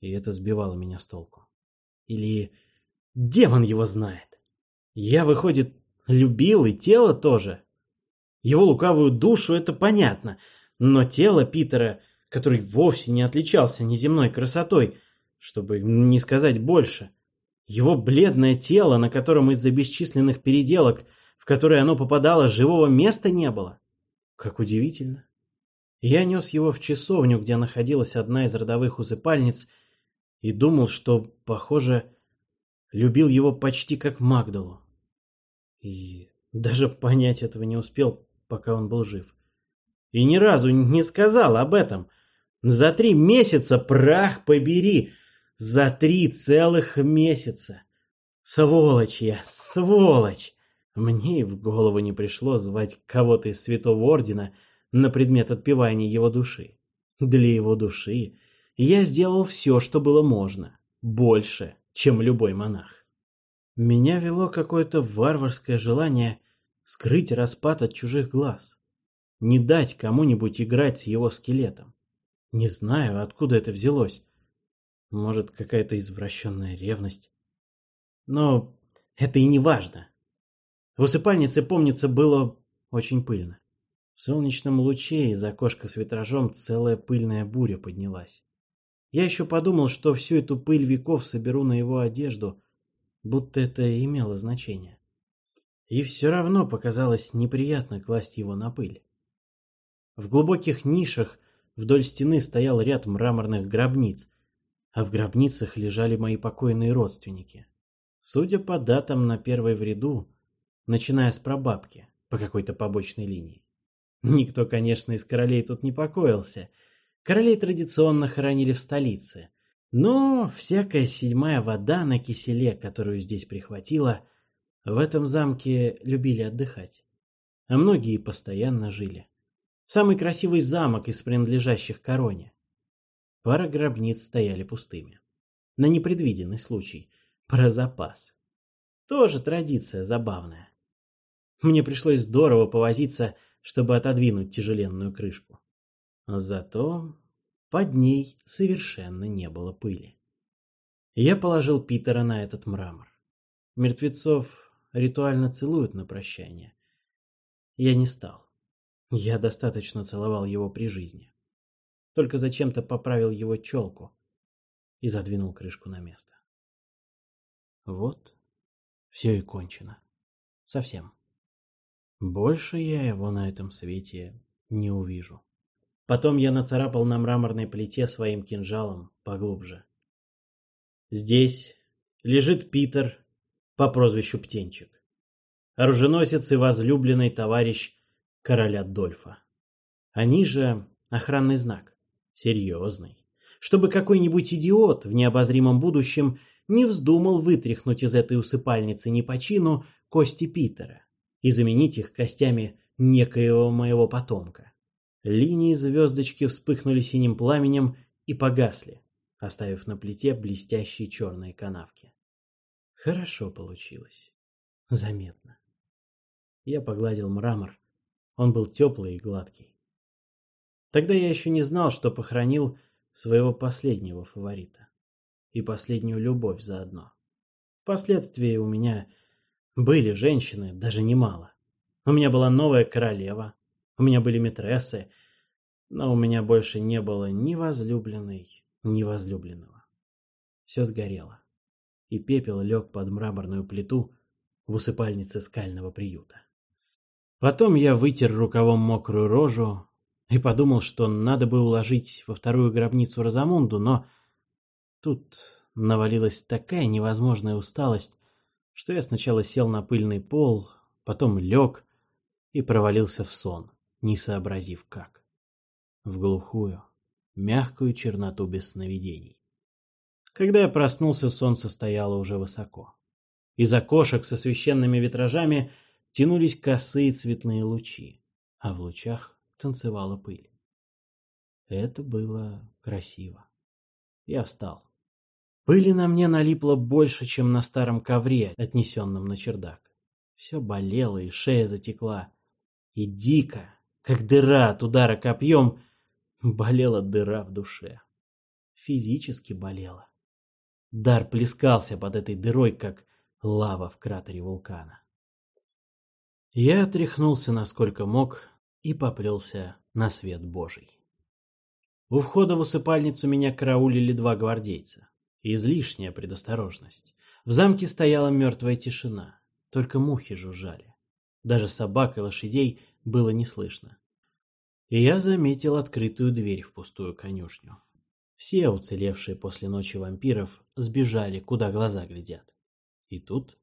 и это сбивало меня с толку. Или демон его знает. Я, выходит, любил и тело тоже. Его лукавую душу это понятно, но тело Питера, который вовсе не отличался неземной красотой, чтобы не сказать больше, его бледное тело, на котором из-за бесчисленных переделок, в которые оно попадало, живого места не было. Как удивительно. Я нес его в часовню, где находилась одна из родовых усыпальниц, и думал, что, похоже, любил его почти как Магдалу. И даже понять этого не успел, пока он был жив. И ни разу не сказал об этом. За три месяца прах побери! За три целых месяца! Сволочь я, сволочь! Мне и в голову не пришло звать кого-то из Святого Ордена на предмет отпевания его души. Для его души я сделал все, что было можно. Больше, чем любой монах. Меня вело какое-то варварское желание скрыть распад от чужих глаз. Не дать кому-нибудь играть с его скелетом. Не знаю, откуда это взялось. Может, какая-то извращенная ревность. Но это и не важно. В усыпальнице, помнится, было очень пыльно. В солнечном луче из окошка с витражом целая пыльная буря поднялась. Я еще подумал, что всю эту пыль веков соберу на его одежду, будто это имело значение. И все равно показалось неприятно класть его на пыль. В глубоких нишах вдоль стены стоял ряд мраморных гробниц, а в гробницах лежали мои покойные родственники. Судя по датам на первой в ряду, начиная с прабабки по какой-то побочной линии. Никто, конечно, из королей тут не покоился. Королей традиционно хоронили в столице. Но всякая седьмая вода на киселе, которую здесь прихватила, в этом замке любили отдыхать. А многие постоянно жили. Самый красивый замок из принадлежащих короне. Пара гробниц стояли пустыми. На непредвиденный случай. Про запас. Тоже традиция забавная. Мне пришлось здорово повозиться, чтобы отодвинуть тяжеленную крышку. Зато под ней совершенно не было пыли. Я положил Питера на этот мрамор. Мертвецов ритуально целуют на прощание. Я не стал. Я достаточно целовал его при жизни. Только зачем-то поправил его челку и задвинул крышку на место. Вот, все и кончено. Совсем. Больше я его на этом свете не увижу. Потом я нацарапал на мраморной плите своим кинжалом поглубже. Здесь лежит Питер по прозвищу Птенчик. Оруженосец и возлюбленный товарищ короля Дольфа. Они же охранный знак. Серьезный. Чтобы какой-нибудь идиот в необозримом будущем не вздумал вытряхнуть из этой усыпальницы не по чину кости Питера и заменить их костями некоего моего потомка. Линии звездочки вспыхнули синим пламенем и погасли, оставив на плите блестящие черные канавки. Хорошо получилось. Заметно. Я погладил мрамор. Он был теплый и гладкий. Тогда я еще не знал, что похоронил своего последнего фаворита. И последнюю любовь заодно. Впоследствии у меня были женщины, даже немало. У меня была новая королева, у меня были матрессы, но у меня больше не было ни возлюбленной, ни возлюбленного. Все сгорело, и пепел лег под мраморную плиту в усыпальнице скального приюта. Потом я вытер рукавом мокрую рожу и подумал, что надо бы уложить во вторую гробницу Розамунду, но тут навалилась такая невозможная усталость, что я сначала сел на пыльный пол, потом лег и провалился в сон, не сообразив как. В глухую, мягкую черноту без сновидений. Когда я проснулся, солнце стояло уже высоко. Из окошек со священными витражами тянулись косые цветные лучи, а в лучах танцевала пыль. Это было красиво. Я встал. Пыли на мне налипло больше, чем на старом ковре, отнесенном на чердак. Все болело, и шея затекла. И дико, как дыра от удара копьем, болела дыра в душе. Физически болела. Дар плескался под этой дырой, как лава в кратере вулкана. Я отряхнулся насколько мог и поплелся на свет Божий. У входа в усыпальницу меня караулили два гвардейца. Излишняя предосторожность. В замке стояла мертвая тишина, только мухи жужжали. Даже собак и лошадей было не слышно. И я заметил открытую дверь в пустую конюшню. Все уцелевшие после ночи вампиров сбежали, куда глаза глядят. И тут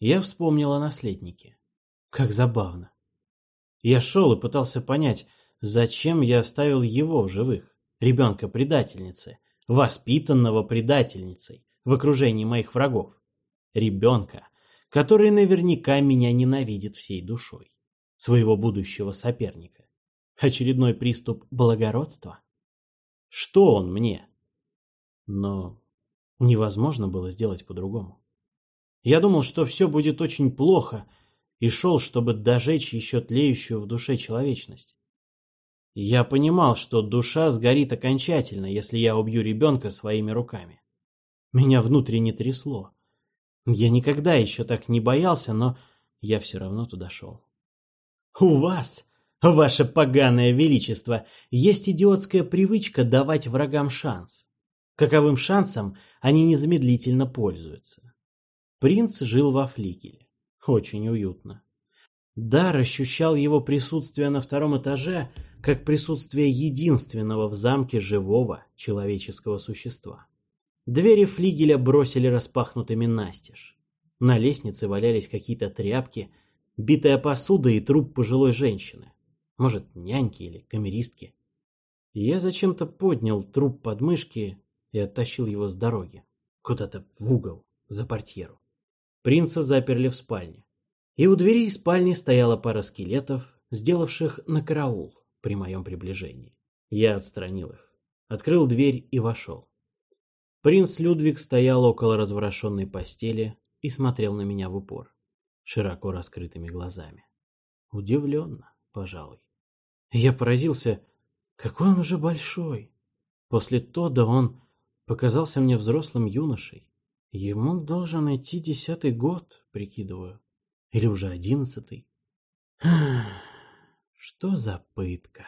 я вспомнил о наследнике. Как забавно. Я шел и пытался понять, зачем я оставил его в живых, ребенка-предательницы, воспитанного предательницей, в окружении моих врагов. Ребенка, который наверняка меня ненавидит всей душой. Своего будущего соперника. Очередной приступ благородства? Что он мне? Но невозможно было сделать по-другому. Я думал, что все будет очень плохо, и шел, чтобы дожечь еще тлеющую в душе человечность. Я понимал, что душа сгорит окончательно, если я убью ребенка своими руками. Меня внутренне трясло. Я никогда еще так не боялся, но я все равно туда шел. У вас, ваше поганое величество, есть идиотская привычка давать врагам шанс. Каковым шансом они незамедлительно пользуются. Принц жил во флигеле. Очень уютно. Дар ощущал его присутствие на втором этаже, как присутствие единственного в замке живого человеческого существа. Двери флигеля бросили распахнутыми настежь. На лестнице валялись какие-то тряпки, битая посуда и труп пожилой женщины. Может, няньки или камеристки. Я зачем-то поднял труп под мышки и оттащил его с дороги. Куда-то в угол, за портьеру. Принца заперли в спальне. И у дверей спальни стояла пара скелетов, сделавших на караул при моем приближении. Я отстранил их, открыл дверь и вошел. Принц Людвиг стоял около разворошенной постели и смотрел на меня в упор, широко раскрытыми глазами. Удивленно, пожалуй. Я поразился, какой он уже большой. После Тода он показался мне взрослым юношей. Ему должен идти десятый год, прикидываю. Или уже одиннадцатый. Что за пытка?